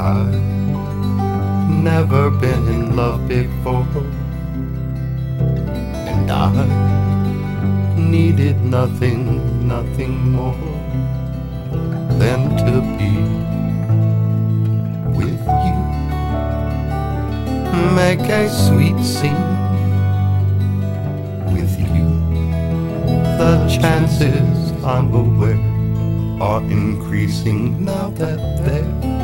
I've never been in love before, and I needed nothing, nothing more than to be with you. Make a sweet scene with you. The chances I'm aware are increasing now that they're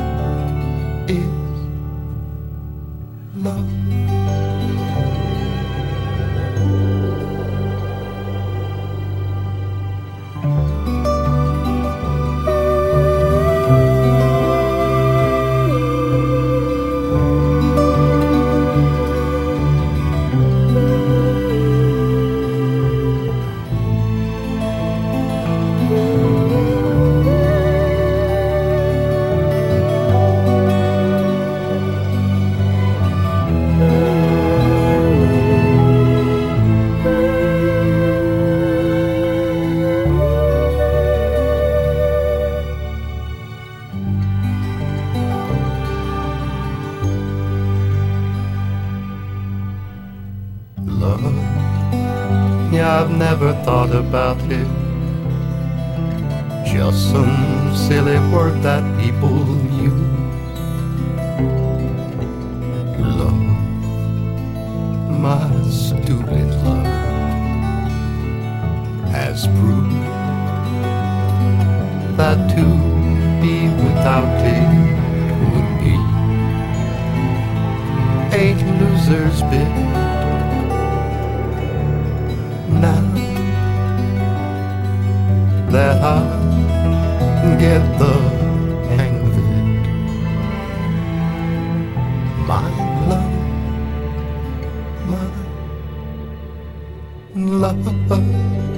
love. Love. Yeah, I've never thought about it. Just some silly word that people use. Love, my stupid love, has proved that to be without it would be a loser's bid that I get the hang of it. My love, my love.